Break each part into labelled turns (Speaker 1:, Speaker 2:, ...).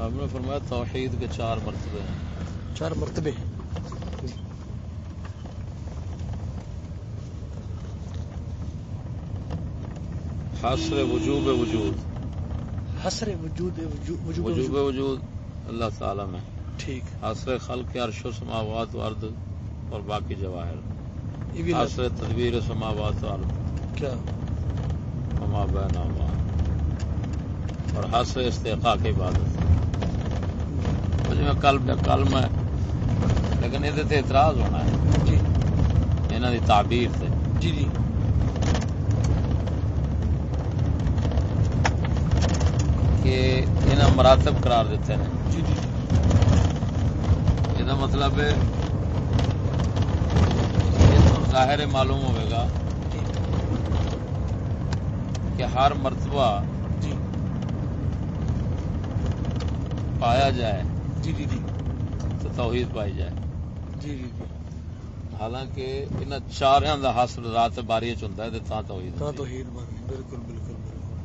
Speaker 1: آپ نے فرمایا توحید کے چار مرتبے ہیں۔
Speaker 2: چار مرتبے۔
Speaker 1: حسر وجوب وجود۔
Speaker 2: حسر وجود وجود
Speaker 1: وجوب وجود۔ اللہ تعالی میں۔
Speaker 2: ٹھیک۔
Speaker 1: حسر خلق عرش و سماوات و اور باقی جواہر۔
Speaker 2: یہ بھی
Speaker 1: حسر تدبیر سماوات و ارض۔
Speaker 2: کیا؟
Speaker 1: وما بینہما۔ اور حسر استحقاق عبادت۔ جی میں کل کل میں لیکن یہ اعتراض ہونا ہے۔
Speaker 2: جی۔
Speaker 1: انہوں دی تعبیر سے۔
Speaker 2: جی جی۔
Speaker 1: کہ انہیں مراتب قرار دیتے ہیں۔
Speaker 2: جی جی
Speaker 1: یہ مطلب ہے یہ تو ظاہر معلوم ہوئے گا
Speaker 2: جی۔
Speaker 1: کہ ہر مرتبہ
Speaker 2: جی۔
Speaker 1: پایا جائے۔
Speaker 2: جی جی جی۔
Speaker 1: تو توحید پائی جائے۔
Speaker 2: جی جی جی۔
Speaker 1: حالانکہ ان چار دا حاصل رات باری چ ہوندا ہے تے تاں توحید
Speaker 2: تا۔ توحید بالکل بالکل بالکل۔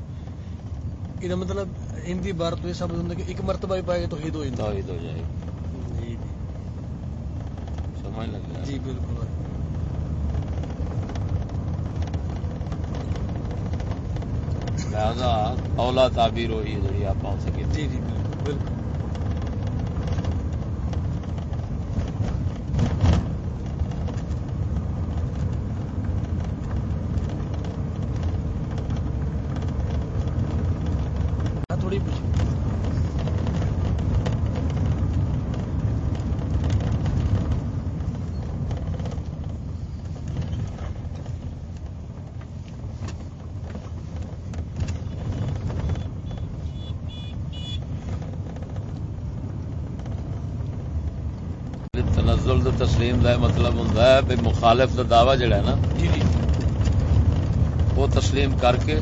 Speaker 2: یہ مطلب ہندی بار تو یہ سب ہوندا کہ ایک مرتبہ ہی پائے توحید ہو جائے
Speaker 1: توحید ہو جائے۔
Speaker 2: جی
Speaker 1: سمجھ لگ
Speaker 2: جی بالکل۔
Speaker 1: لہذا اولا تعبیر ہوئی ہے جڑی آپ پہنچ سکے۔
Speaker 2: جی جی بالکل۔
Speaker 1: تنزل تو تسلیم کا مطلب ہوں بھی مخالف کا دعوی جڑا ہے نا
Speaker 2: جی جی۔
Speaker 1: وہ تسلیم کر کے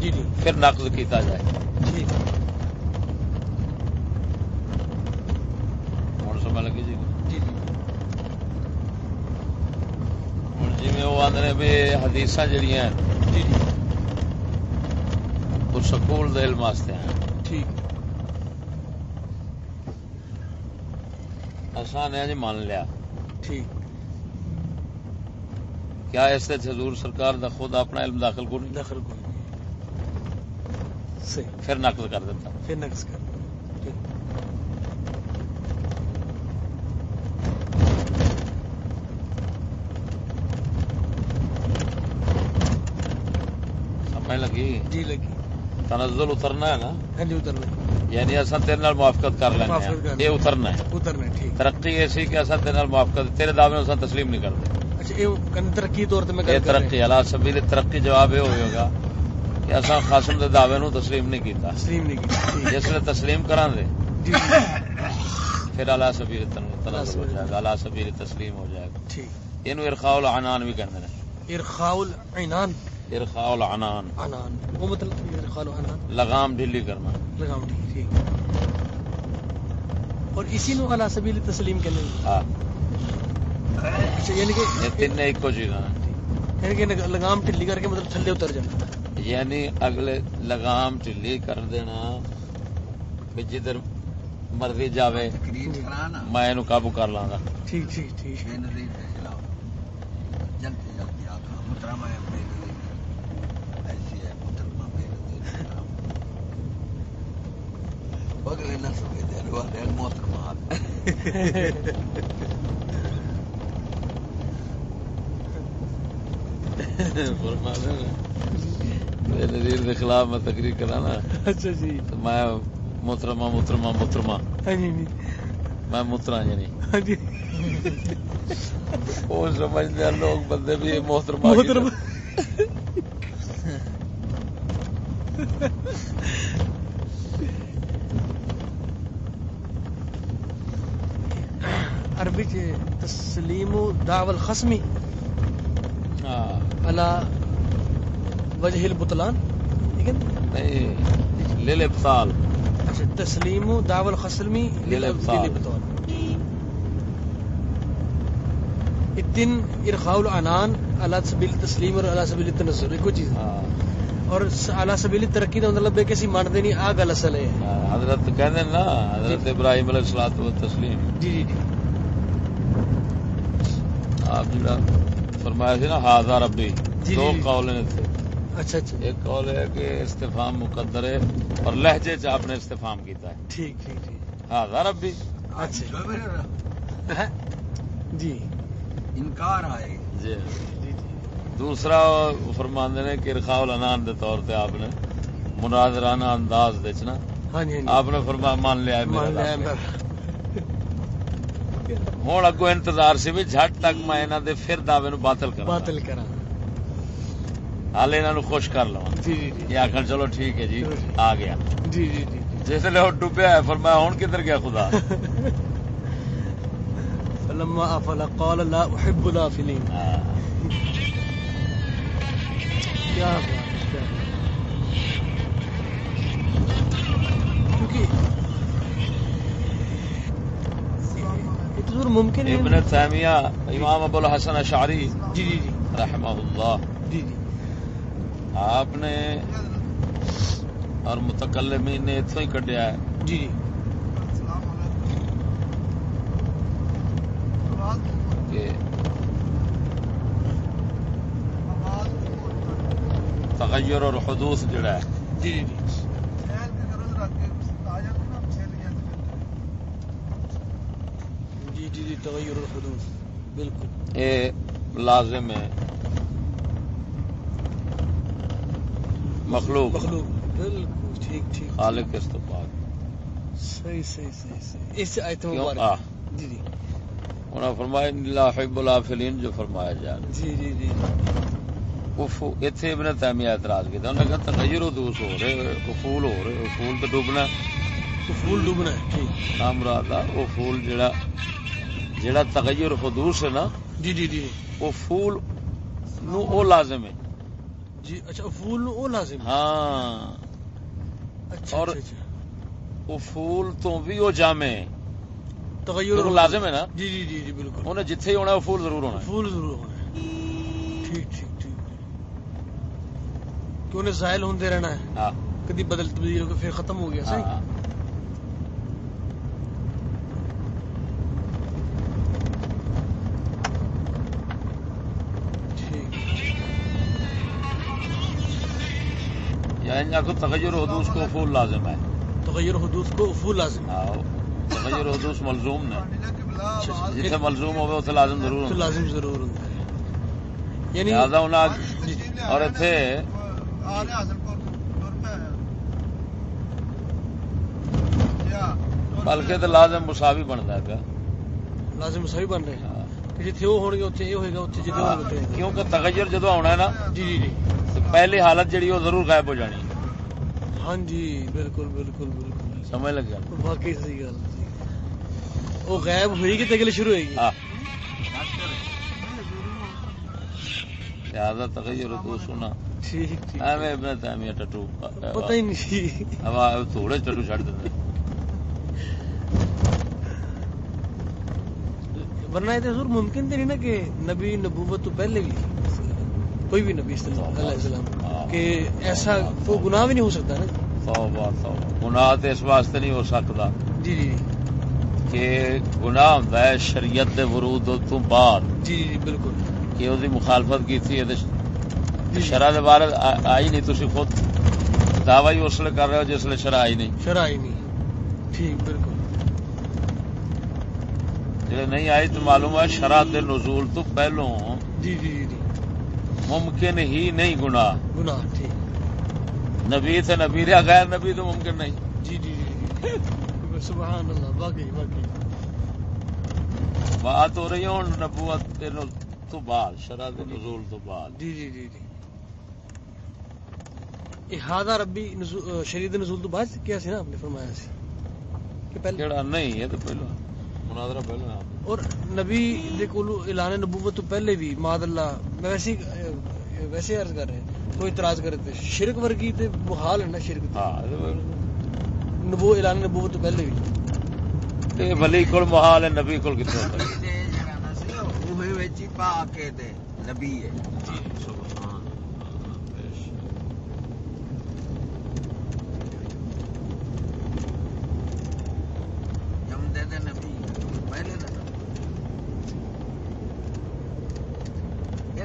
Speaker 2: جی جی۔
Speaker 1: پھر نقد کیتا جائے۔
Speaker 2: جی۔
Speaker 1: ہوں سمجھ لگی جی؟
Speaker 2: جی جی۔
Speaker 1: ہوں جی وہ آدھے بھی حدیث جہیا
Speaker 2: جی جی۔
Speaker 1: وہ سکول واسطے ہیں۔
Speaker 2: ٹھیک۔
Speaker 1: آسان ہے جی مان لیا۔
Speaker 2: ٹھیک۔
Speaker 1: کیا اس سے حضور سرکار دا خود اپنا علم داخل کو نہیں
Speaker 2: کوئی نہیں صحیح۔
Speaker 1: پھر نقد کر دیتا۔
Speaker 2: پھر نقص کر۔
Speaker 1: سمجھ لگی؟
Speaker 2: جی لگی۔
Speaker 1: تنزل اترنا ہے نا؟
Speaker 2: ہاں جی اترنا
Speaker 1: یعنی اصا تیرے موافقت کر لینا
Speaker 2: کر
Speaker 1: یہ اترنا ہے۔
Speaker 2: اترنا ٹھیک۔
Speaker 1: ترقی ایسی کہ اصا تیرے موافقت تیرے دعوے اصا تسلیم نہیں کرتے۔
Speaker 2: اچھا یہ ترقی طور تے میں
Speaker 1: یہ
Speaker 2: گل کر
Speaker 1: ترقی اللہ سبیل ترقی جواب یہ ہوئے گا کہ اصا خاصم دے دعوے نو تسلیم نہیں کیتا۔
Speaker 2: تسلیم نہیں
Speaker 1: جس نے تسلیم کران دے
Speaker 2: جی
Speaker 1: پھر اللہ سبیل تنزل ہو جائے گا اللہ سبیل تسلیم ہو جائے گا۔
Speaker 2: ٹھیک۔
Speaker 1: یہ ارخاء العنان بھی ہیں
Speaker 2: ارخاء العنان
Speaker 1: ارخاء العنان
Speaker 2: عنان وہ مطلب
Speaker 1: لگام ڈھیلی کرنا۔
Speaker 2: لگام ٹھیک ٹھیک۔ اور اسی نو علی سبیل تسلیم کہنے
Speaker 1: ہاں۔
Speaker 2: اچھا یعنی کہ
Speaker 1: یہ تین ایک ہیں
Speaker 2: یعنی کہ لگام ٹھلی کر کے مطلب تھلے اتر جانا۔
Speaker 1: یعنی اگلے لگام ٹھلی کر دینا۔ بھی جدھر مرضی جاوے میں اینو قابو کر لاں گا۔
Speaker 2: ٹھیک ٹھیک ٹھیک۔
Speaker 1: نظیر کے خلاف میں تقریر کرا نا
Speaker 2: اچھا جی
Speaker 1: تو میں محترمہ محترمہ محترمہ میں مترا یعنی
Speaker 2: ہاں جی
Speaker 1: وہ سمجھتے ہیں لوگ بندے بھی محترمہ
Speaker 2: محترم عربی چ تسلیم دعو الخصمی.
Speaker 1: ہاں
Speaker 2: علی وجہ البطلان. ٹھیک ہے اچھا تسلیم دعو الخصمی
Speaker 1: للابطال.
Speaker 2: ارخاء العنان على سبيل التسلیم اور على سبيل التنزل ایک چیز
Speaker 1: ہاں
Speaker 2: اور اعلی سبیلی ترقی کا مطلب ہے کہ اسی مانتے نہیں آ گل اصل ہے۔
Speaker 1: حضرت کہندے نا حضرت ابراہیم علیہ الصلوۃ والتسلیم۔
Speaker 2: جی جی جی۔
Speaker 1: آپ جڑا فرمایا سی نا ہاذا ربی
Speaker 2: جی،
Speaker 1: دو
Speaker 2: جی، جی۔
Speaker 1: قول نے تھے۔
Speaker 2: اچھا اچھا۔
Speaker 1: ایک قول ہے کہ استفہام مقدر ہے اور لہجے چ آپ نے استفہام کیتا ہے۔
Speaker 2: ٹھیک ٹھیک ٹھیک۔
Speaker 1: ہاذا ربی۔
Speaker 2: اچھا۔ جی
Speaker 3: انکار آئے
Speaker 1: جی۔
Speaker 2: جی۔ جی۔
Speaker 1: دوسرا فرماندے نے کہ ارخاء الانان دے طور تے آپ نے مناظرانہ انداز دے چ نا
Speaker 2: ہاں جی ہاں جی۔
Speaker 1: آپ نے فرمایا مان لیا ہوں اگو انتظار سی بھی جھٹ تک میں دے پھر دعوے نو باطل کراں۔
Speaker 2: باطل کرا
Speaker 1: حال انہاں نو خوش کر لواں۔
Speaker 2: جی
Speaker 1: یہ آخر چلو ٹھیک ہے جی آ گیا۔
Speaker 2: جی جی جی۔
Speaker 1: جس لیے وہ ڈوبیا ہے فرمایا ہوں کدھر گیا خدا؟
Speaker 2: فلما افل قال لا احب الافلين
Speaker 1: ہاں۔
Speaker 2: کیا۔ کیونکہ ممکن
Speaker 1: ابن تیمیہ امام ابو الحسن اشعری
Speaker 2: جی جی جی.
Speaker 1: رحمہ اللہ
Speaker 2: جی جی.
Speaker 1: آپ نے اور متکلمین نے اتوں ہی کڈیا ہے۔
Speaker 2: جی جی.
Speaker 1: کہ تغیر اور حدوث جڑا ہے۔
Speaker 2: جی جی جی۔ جی جی جی بالکل۔
Speaker 1: یہ لازم ہے۔ مخلوق۔
Speaker 2: مخلوق۔ بالکل ٹھیک ٹھیک۔
Speaker 1: خالق اس تو پاک
Speaker 2: صحیح صحیح صحیح اس آیت مبارک۔ جی جی۔
Speaker 1: انہوں نے فرمایا لا حب الافلین جو فرمایا جا
Speaker 2: جی جی جی
Speaker 1: افو اتنے ابن تیمیہ اعتراض کیا انہوں نے کہا تغیر حدوث ہو رہے افول ہو رہے افول تو ڈوبنا
Speaker 2: پھول ڈوبنا ہے
Speaker 1: نام مراد وہ پھول جڑا جڑا تغیر حدوث ہے نا۔
Speaker 2: جی جی جی۔
Speaker 1: وہ نو او لازم ہے۔
Speaker 2: جی اچھا پھول او لازم ہے۔
Speaker 1: ہاں۔
Speaker 2: اچھا
Speaker 1: اور-
Speaker 2: اچھا اچھا۔
Speaker 1: پھول تو بھی وہ جامع ہے۔
Speaker 2: تغیر
Speaker 1: لازم ہے نا۔
Speaker 2: جی جی جی جی بالکل۔
Speaker 1: انہیں جتھے ہی ہونا پھول ضرور ہونا
Speaker 2: پھول ضرور ہونا ٹھیک ٹھیک ٹھیک۔ کہ انہیں زائل ہوتے رہنا ہے۔
Speaker 1: ہاں۔
Speaker 2: کدی بدل تبدیل ہو کے پھر ختم ہو گیا صحیح؟
Speaker 1: ہاں۔ ان کو تغیر حدوث کو پھول لازم ہے۔
Speaker 2: تغیر حدوث کو پھول لازم۔ ہے
Speaker 1: ہاں تغیر حدوث ملزوم نے
Speaker 2: اچھا
Speaker 1: جتھے ملزوم ہوگا اتنے لازم ضرور
Speaker 2: لازم ضرور ہوتا ہے یعنی
Speaker 1: لہذا انہاں بلکہ تو لازم مساوی بنتا ہے
Speaker 2: لازم صحیح بن رہے ہیں۔
Speaker 1: ہاں۔
Speaker 2: جتھے وہ یہ ہوئے گا
Speaker 1: کیونکہ تغیر جدو آنا ہے نا
Speaker 2: جی جی جی۔
Speaker 1: پہلی حالت جڑی وہ ضرور غائب ہو جانی
Speaker 2: ہاں جی بالکل بالکل بالکل۔
Speaker 1: سمجھ لگ گیا
Speaker 2: واقعی صحیح گل وہ غائب ہوئی گی تو اگلے شروع ہوئے گی؟
Speaker 1: ہاں۔ لہذا تغیر تو سنا ٹٹو۔
Speaker 2: ہی نہیں۔
Speaker 1: تھوڑے ٹٹو چھڑ دیتے۔
Speaker 2: ورنہ یہ تو ضرور ممکن تو نہیں نا کہ نبی نبوت تو پہلے بھی کوئی بھی نبی علیہ وسلم کہ ایسا وہ گناہ بھی نہیں ہو سکتا نا۔
Speaker 1: گناہ تے اس واسطے نہیں ہو سکتا۔
Speaker 2: جی جی
Speaker 1: کہ گناہ ہے شریعت دے ورود تو بعد۔
Speaker 2: جی جی جی بالکل۔
Speaker 1: کہ وہ مخالفت کی تھی
Speaker 2: جی
Speaker 1: شرح دے بارے آئی نہیں تھی خود دعوی اس لیے کر رہے ہو جس لیے شرح آئی نہیں۔
Speaker 2: شرع ہی نہیں۔ ٹھیک بالکل۔
Speaker 1: جی نہیں آئی تو معلوم ہے شرح دے نزول تو پہلوں
Speaker 2: جی جی جی جی۔
Speaker 1: ممکن ہی نہیں گناہ۔
Speaker 2: گناہ ٹھیک۔
Speaker 1: نبی تھے نبی رہا غیر نبی تو ممکن نہیں۔
Speaker 2: جی جی جی جی۔ سبحان اللہ واقعی واقعی۔
Speaker 1: بات ہو رہی ہے نبوت تو بعد شرح نزول تو بعد۔
Speaker 2: جی جی جی جی۔ احادہ ربی شرید نزول تو بعد کیا سی نا آپ نے فرمایا سی؟ کہ پہلے
Speaker 1: کیڑا نہیں ہے تو پہلو مناظرہ پہلو ہے۔
Speaker 2: اور نبی دے کولو اعلان نبوت تو پہلے بھی ماد اللہ میں ویسے ویسے عرض کر رہے ہیں۔ کوئی اعتراض کرے تے شرک ورگی تے محال ہے نا شرک تے۔
Speaker 1: ہاں
Speaker 2: نبو اعلان نبوت تو پہلے بھی۔
Speaker 1: یہ ولی کول محال ہے نبی کول کتنے ہوتا ہے
Speaker 3: پا کے دے نبی ہے۔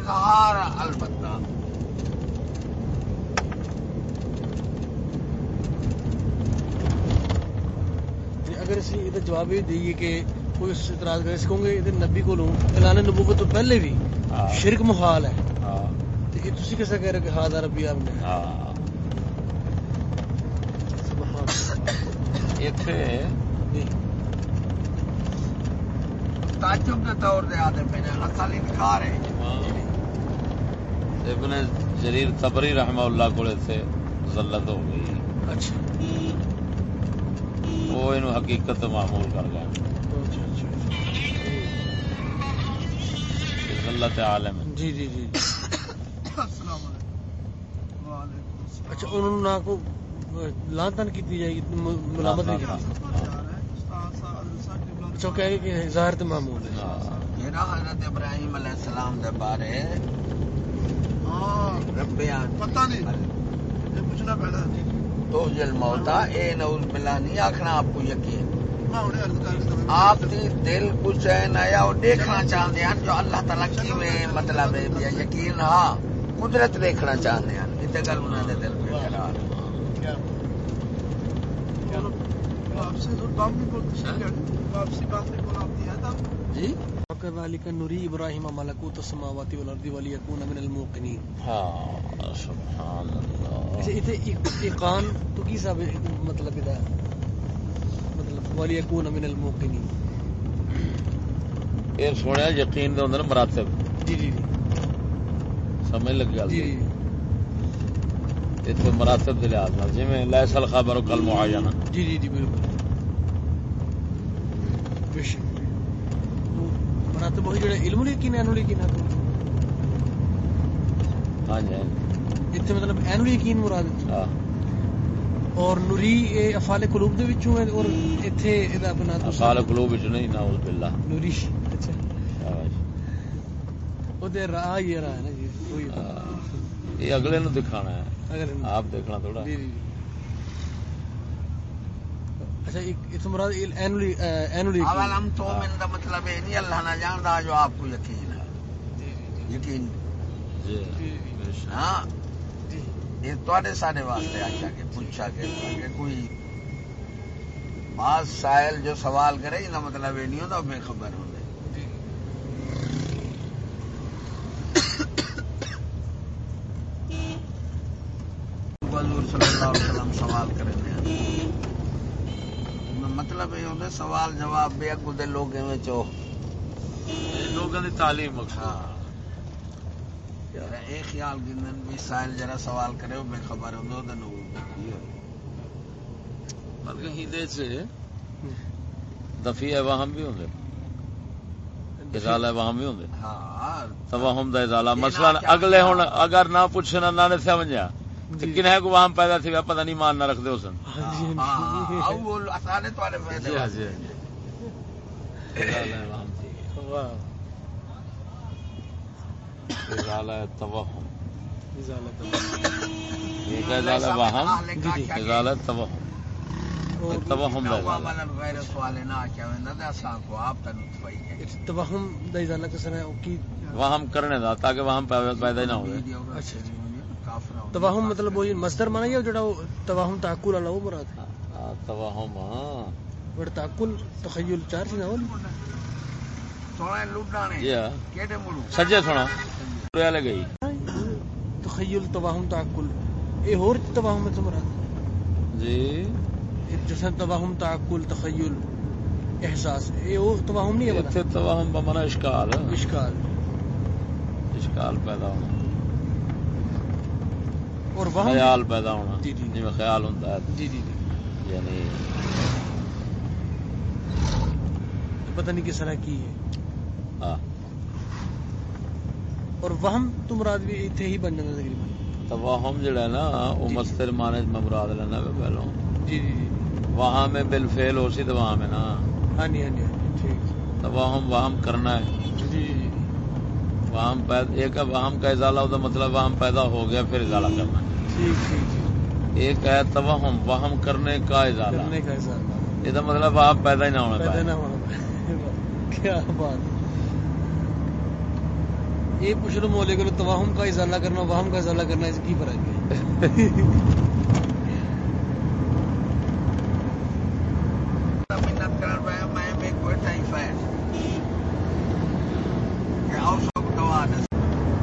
Speaker 3: انکار البتہ۔
Speaker 2: یعنی اگر اسی یہ جواب یہ دئیے کہ کوئی اس اعتراض کرے اس کہوں گے یہ نبی کو لوں اعلان نبوت تو پہلے بھی
Speaker 1: ہاں۔
Speaker 2: شرک محال ہے۔
Speaker 1: ہاں۔
Speaker 2: تو یہ تسی کیسا کہہ رہے کہ ہاں ربی آپ نے
Speaker 1: ہاں۔
Speaker 2: سبحان اللہ۔
Speaker 1: اتنے
Speaker 2: جی۔
Speaker 3: تعجب کے طور دے آدھے پہ اصل انکار ہے
Speaker 1: ابن جریر تبری رحمہ اللہ کو سے ذلت ہو گئی
Speaker 2: اچھا۔
Speaker 1: وہ انہوں حقیقت معمول کر گئے
Speaker 2: اچھا، اچھا، اچھا۔
Speaker 1: ذلت عالم
Speaker 2: جی جی جی۔
Speaker 3: السلام علیکم۔
Speaker 2: اچھا انہوں نے کو لان تان کی جائے گی ملامت نہیں کی۔ اچھا کہہ گئے کہ ظاہر تو معمول ہے۔
Speaker 1: ہاں۔
Speaker 3: میرا حضرت ابراہیم علیہ السلام دے بارے
Speaker 4: پتہ نہیں پوچھنا
Speaker 3: تو جل موتا اے نعوذ باللہ نہیں۔ آکھنا آپ کو یقین آپ دی دل کو چین آیا اور دیکھنا چاہتے ہیں جو اللہ تعالیٰ کی میں مطلب ہے یقین ہاں قدرت دیکھنا چاہتے ہیں اتنے گل انہوں نے دل پہ قرار
Speaker 4: واپسی تو کام نہیں بولتے شکر واپسی بات نہیں بولا آپ دیا تھا
Speaker 2: جی؟ وكذلك نري ابراهيم ملكوت السماوات والارض وليكون من الموقنين۔
Speaker 1: ہاں سبحان اللہ۔
Speaker 2: اچھا تو کی صاحب مطلب مطلب وليكون من الموقنين۔
Speaker 1: یہ سنیا یقین دے ہوندے مراتب۔
Speaker 2: جی جی جی۔
Speaker 1: سمجھ لگ گل
Speaker 2: جی جی
Speaker 1: اتنے مراتب دے لحاظ نال جویں لیس الخبر کل معینہ
Speaker 2: جی جی جی بالکل۔ بے شک وہی علم اینو ہے
Speaker 1: ہاں جی۔
Speaker 2: اتنے مطلب اینو مراد ہے
Speaker 1: ہاں
Speaker 2: اور نوری اے افعال قلوب دے وچوں ہے اور ایتھے ادا بنا تو
Speaker 1: افعال قلوب وچ نہیں نعوذ باللہ
Speaker 2: نوری اچھا۔ او دے راہ یہ راہ ہے نا جی۔
Speaker 1: یہ اگلے نو دکھانا ہے آپ دیکھنا تھوڑا
Speaker 2: جی جی اچھا ایک اتنے مراد اینولی اینولی
Speaker 3: اول ہم تو من دا مطلب ہے نہیں اللہ نہ جاندا جو آپ کو یقین ہے۔ یقین۔
Speaker 1: بے شک۔
Speaker 3: ہاں؟ یہ تواڈے ساڈے واسطے آچا کے پوچھا کے کہ کوئی بعض سائل جو سوال کرے مطلب یہ نہیں ہوتا بے خبر ہوندے
Speaker 2: جی
Speaker 3: حضور صلی اللہ علیہ وسلم سوال کرے ہیں مطلب یہ ہوتا سوال جواب بے اگو دے لوگ چو
Speaker 1: لوگوں دی تعلیم
Speaker 3: ہاں اے خیال گندن بھی سائل جرا سوال کرے وہ بے خبر ہوندے او دے
Speaker 1: بلکہ ہندے سے دفی وہم بھی ہوندے ازالہ وہم بھی ہوندے
Speaker 3: ہاں
Speaker 1: توہم دا ازالہ مثلا اگلے ہن اگر نہ پوچھنا نہ نے سمجھا
Speaker 2: جی۔
Speaker 1: کو وہم پیدا تھی پتہ نہیں مان نہ رکھ دے
Speaker 2: ہاں جی
Speaker 3: ہاں
Speaker 1: ازالہ وہم توہم
Speaker 2: جی، جی۔
Speaker 1: دا ازالہ
Speaker 3: مطلب ہے
Speaker 2: ہے
Speaker 1: کرنے دا تاکہ وہم پیدا ہی نہ ہوئے
Speaker 2: اچھا جی
Speaker 3: کافر
Speaker 2: توہم مطلب وہی مصدر مانا یا جڑا وہ توہم تعقل والا وہ مراد ہے؟
Speaker 1: ہاں، توہم ہاں
Speaker 2: بڑا تعقل تخیل چار سی ناول
Speaker 3: سونا لڈانے
Speaker 1: جی ہاں۔
Speaker 3: کیڑے مڑو؟
Speaker 1: سجے سونا۔ والے گئی۔
Speaker 2: تخیل توہم تعقل۔ اے اور توہم ہے مراد
Speaker 1: جی۔
Speaker 2: جیسے توہم تعقل تخیل احساس۔ اے او توہم نہیں ہے
Speaker 1: توہم بمنا اشکال۔
Speaker 2: اشکال۔
Speaker 1: اشکال پیدا ہونا۔
Speaker 2: اور وہم
Speaker 1: خیال پیدا ہونا
Speaker 2: جی، جی۔
Speaker 1: جی۔ خیال ہوتا ہے۔
Speaker 2: جی جی جی۔
Speaker 1: یعنی
Speaker 2: پتہ نہیں کس طرح کی ہے۔
Speaker 1: ہاں۔
Speaker 2: اور وہم تو مراد بھی ایتھے ہی بن جاتا تقریباً۔
Speaker 1: توہم جڑا ہے نا وہ
Speaker 2: جی۔
Speaker 1: مستر مانے میں مراد لینا ہے پہلو۔
Speaker 2: جی جی جی۔
Speaker 1: وہاں میں بالفعل ہو سی تو وہاں میں نا۔
Speaker 2: ہاں جی ہاں جی ہاں جی ٹھیک۔
Speaker 1: توہم وہم کرنا ہے۔
Speaker 2: جی جی۔
Speaker 1: وہم پیدا ایک وہم کا ازالہ ہوتا مطلب وہم پیدا ہو گیا پھر ازالہ کرنا۔
Speaker 2: ٹھیک
Speaker 1: ایک ہے توہم وہم کرنے کا ازالہ۔
Speaker 2: کرنے کا حساب
Speaker 1: یہ مطلب وہم پیدا ہی نہ ہونا
Speaker 2: پیدا
Speaker 1: پائے۔
Speaker 2: نہ ہونا کیا بات۔ یہ پوچھ لو مولے کو توہم کا ازالہ کرنا وہم کا ازالہ کرنا اس کی فرق ہے؟